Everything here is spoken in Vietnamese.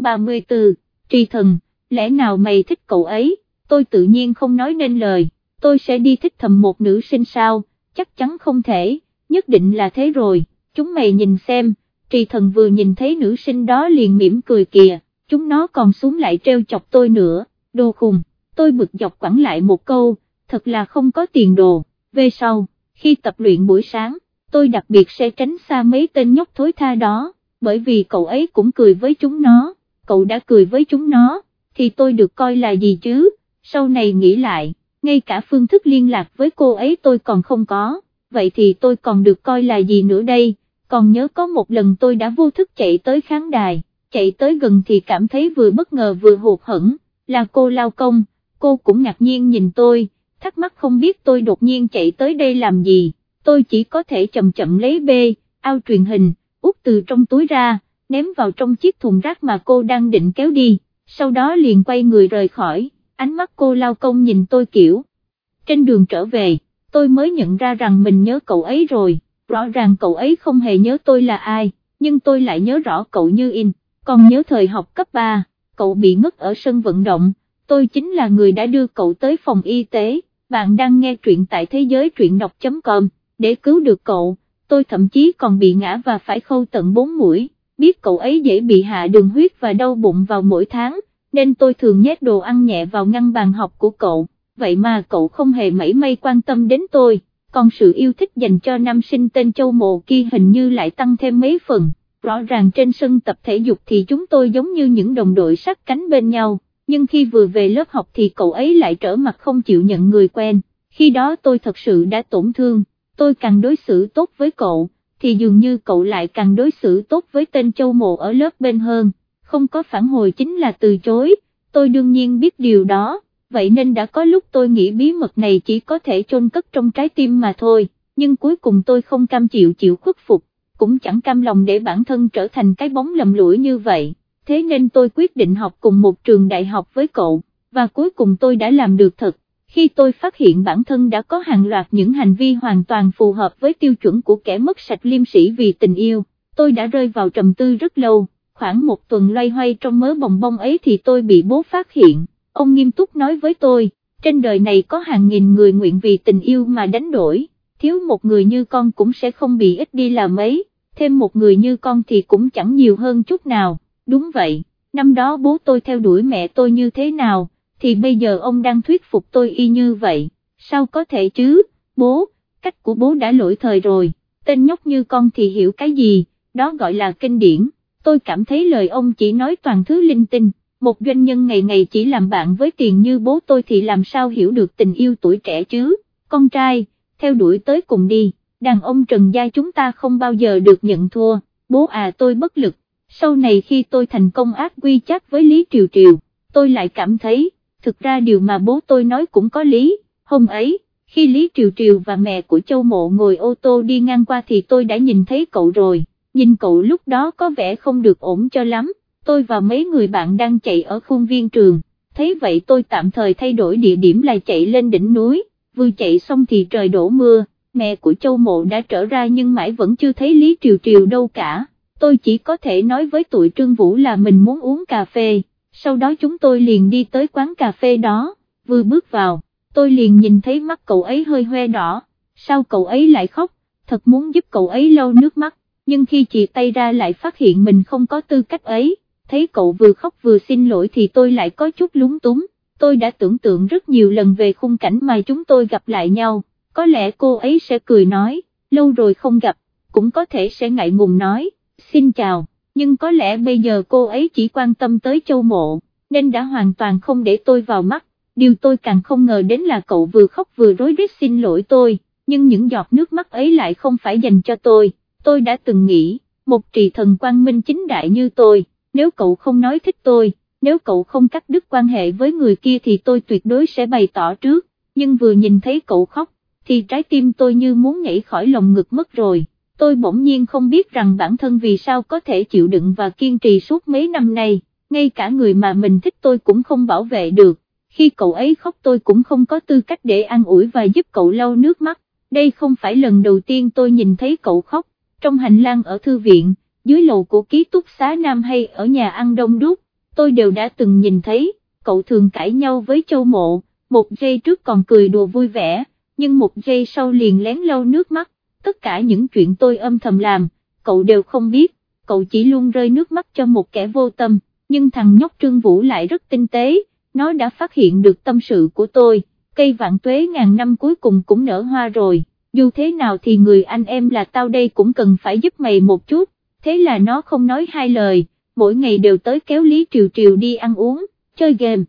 chương 34, trì thần, lẽ nào mày thích cậu ấy, tôi tự nhiên không nói nên lời, tôi sẽ đi thích thầm một nữ sinh sao, chắc chắn không thể, nhất định là thế rồi, chúng mày nhìn xem, trì thần vừa nhìn thấy nữ sinh đó liền mỉm cười kìa, chúng nó còn xuống lại treo chọc tôi nữa, đồ khùng, tôi bực dọc quẳng lại một câu, thật là không có tiền đồ, về sau, khi tập luyện buổi sáng, tôi đặc biệt sẽ tránh xa mấy tên nhóc thối tha đó, bởi vì cậu ấy cũng cười với chúng nó, cậu đã cười với chúng nó, thì tôi được coi là gì chứ, sau này nghĩ lại, ngay cả phương thức liên lạc với cô ấy tôi còn không có, vậy thì tôi còn được coi là gì nữa đây, còn nhớ có một lần tôi đã vô thức chạy tới khán đài, chạy tới gần thì cảm thấy vừa bất ngờ vừa hụt hẫng, là cô lao công, cô cũng ngạc nhiên nhìn tôi, thắc mắc không biết tôi đột nhiên chạy tới đây làm gì, tôi chỉ có thể chậm chậm lấy bê, ao truyền hình, út từ trong túi ra, ném vào trong chiếc thùng rác mà cô đang định kéo đi, sau đó liền quay người rời khỏi, ánh mắt cô lao công nhìn tôi kiểu. Trên đường trở về, tôi mới nhận ra rằng mình nhớ cậu ấy rồi, rõ ràng cậu ấy không hề nhớ tôi là ai, nhưng tôi lại nhớ rõ cậu như in, còn nhớ thời học cấp 3, cậu bị ngất ở sân vận động, tôi chính là người đã đưa cậu tới phòng y tế, bạn đang nghe truyện tại thế giới truyện đọc.com, để cứu được cậu, tôi thậm chí còn bị ngã và phải khâu tận 4 mũi, biết cậu ấy dễ bị hạ đường huyết và đau bụng vào mỗi tháng, nên tôi thường nhét đồ ăn nhẹ vào ngăn bàn học của cậu, vậy mà cậu không hề mảy may quan tâm đến tôi, còn sự yêu thích dành cho nam sinh tên Châu Mộ kia hình như lại tăng thêm mấy phần, rõ ràng trên sân tập thể dục thì chúng tôi giống như những đồng đội sát cánh bên nhau nhưng khi vừa về lớp học thì cậu ấy lại trở mặt không chịu nhận người quen, khi đó tôi thật sự đã tổn thương, tôi càng đối xử tốt với cậu, thì dường như cậu lại càng đối xử tốt với tên châu mộ ở lớp bên hơn, không có phản hồi chính là từ chối, tôi đương nhiên biết điều đó, vậy nên đã có lúc tôi nghĩ bí mật này chỉ có thể chôn cất trong trái tim mà thôi, nhưng cuối cùng tôi không cam chịu chịu khuất phục, cũng chẳng cam lòng để bản thân trở thành cái bóng lầm lũi như vậy. Thế nên tôi quyết định học cùng một trường đại học với cậu, và cuối cùng tôi đã làm được thật, khi tôi phát hiện bản thân đã có hàng loạt những hành vi hoàn toàn phù hợp với tiêu chuẩn của kẻ mất sạch liêm sĩ vì tình yêu, tôi đã rơi vào trầm tư rất lâu, khoảng một tuần loay hoay trong mớ bồng bông ấy thì tôi bị bố phát hiện, ông nghiêm túc nói với tôi, trên đời này có hàng nghìn người nguyện vì tình yêu mà đánh đổi, thiếu một người như con cũng sẽ không bị ít đi là mấy, thêm một người như con thì cũng chẳng nhiều hơn chút nào. Đúng vậy, năm đó bố tôi theo đuổi mẹ tôi như thế nào, thì bây giờ ông đang thuyết phục tôi y như vậy, sao có thể chứ, bố, cách của bố đã lỗi thời rồi, tên nhóc như con thì hiểu cái gì, đó gọi là kinh điển, tôi cảm thấy lời ông chỉ nói toàn thứ linh tinh, một doanh nhân ngày ngày chỉ làm bạn với tiền như bố tôi thì làm sao hiểu được tình yêu tuổi trẻ chứ, con trai, theo đuổi tới cùng đi, đàn ông trần gia chúng ta không bao giờ được nhận thua, bố à tôi bất lực, sau này khi tôi thành công ác quy chắc với Lý Triều Triều, tôi lại cảm thấy, thực ra điều mà bố tôi nói cũng có lý, hôm ấy, khi Lý Triều Triều và mẹ của Châu Mộ ngồi ô tô đi ngang qua thì tôi đã nhìn thấy cậu rồi, nhìn cậu lúc đó có vẻ không được ổn cho lắm, tôi và mấy người bạn đang chạy ở khuôn viên trường, thấy vậy tôi tạm thời thay đổi địa điểm là chạy lên đỉnh núi, vừa chạy xong thì trời đổ mưa, mẹ của Châu Mộ đã trở ra nhưng mãi vẫn chưa thấy Lý Triều Triều đâu cả. Tôi chỉ có thể nói với tụi Trương Vũ là mình muốn uống cà phê, sau đó chúng tôi liền đi tới quán cà phê đó, vừa bước vào, tôi liền nhìn thấy mắt cậu ấy hơi hoe đỏ, sao cậu ấy lại khóc, thật muốn giúp cậu ấy lau nước mắt, nhưng khi chị tay ra lại phát hiện mình không có tư cách ấy, thấy cậu vừa khóc vừa xin lỗi thì tôi lại có chút lúng túng, tôi đã tưởng tượng rất nhiều lần về khung cảnh mà chúng tôi gặp lại nhau, có lẽ cô ấy sẽ cười nói, lâu rồi không gặp, cũng có thể sẽ ngại ngùng nói xin chào, nhưng có lẽ bây giờ cô ấy chỉ quan tâm tới châu mộ, nên đã hoàn toàn không để tôi vào mắt, điều tôi càng không ngờ đến là cậu vừa khóc vừa rối rít xin lỗi tôi, nhưng những giọt nước mắt ấy lại không phải dành cho tôi, tôi đã từng nghĩ, một trì thần quang minh chính đại như tôi, nếu cậu không nói thích tôi, nếu cậu không cắt đứt quan hệ với người kia thì tôi tuyệt đối sẽ bày tỏ trước, nhưng vừa nhìn thấy cậu khóc, thì trái tim tôi như muốn nhảy khỏi lồng ngực mất rồi tôi bỗng nhiên không biết rằng bản thân vì sao có thể chịu đựng và kiên trì suốt mấy năm nay, ngay cả người mà mình thích tôi cũng không bảo vệ được, khi cậu ấy khóc tôi cũng không có tư cách để an ủi và giúp cậu lau nước mắt, đây không phải lần đầu tiên tôi nhìn thấy cậu khóc, trong hành lang ở thư viện, dưới lầu của ký túc xá Nam hay ở nhà ăn đông đúc, tôi đều đã từng nhìn thấy, cậu thường cãi nhau với châu mộ, một giây trước còn cười đùa vui vẻ, nhưng một giây sau liền lén lau nước mắt, tất cả những chuyện tôi âm thầm làm, cậu đều không biết, cậu chỉ luôn rơi nước mắt cho một kẻ vô tâm, nhưng thằng nhóc Trương Vũ lại rất tinh tế, nó đã phát hiện được tâm sự của tôi, cây vạn tuế ngàn năm cuối cùng cũng nở hoa rồi, dù thế nào thì người anh em là tao đây cũng cần phải giúp mày một chút, thế là nó không nói hai lời, mỗi ngày đều tới kéo Lý Triều Triều đi ăn uống, chơi game.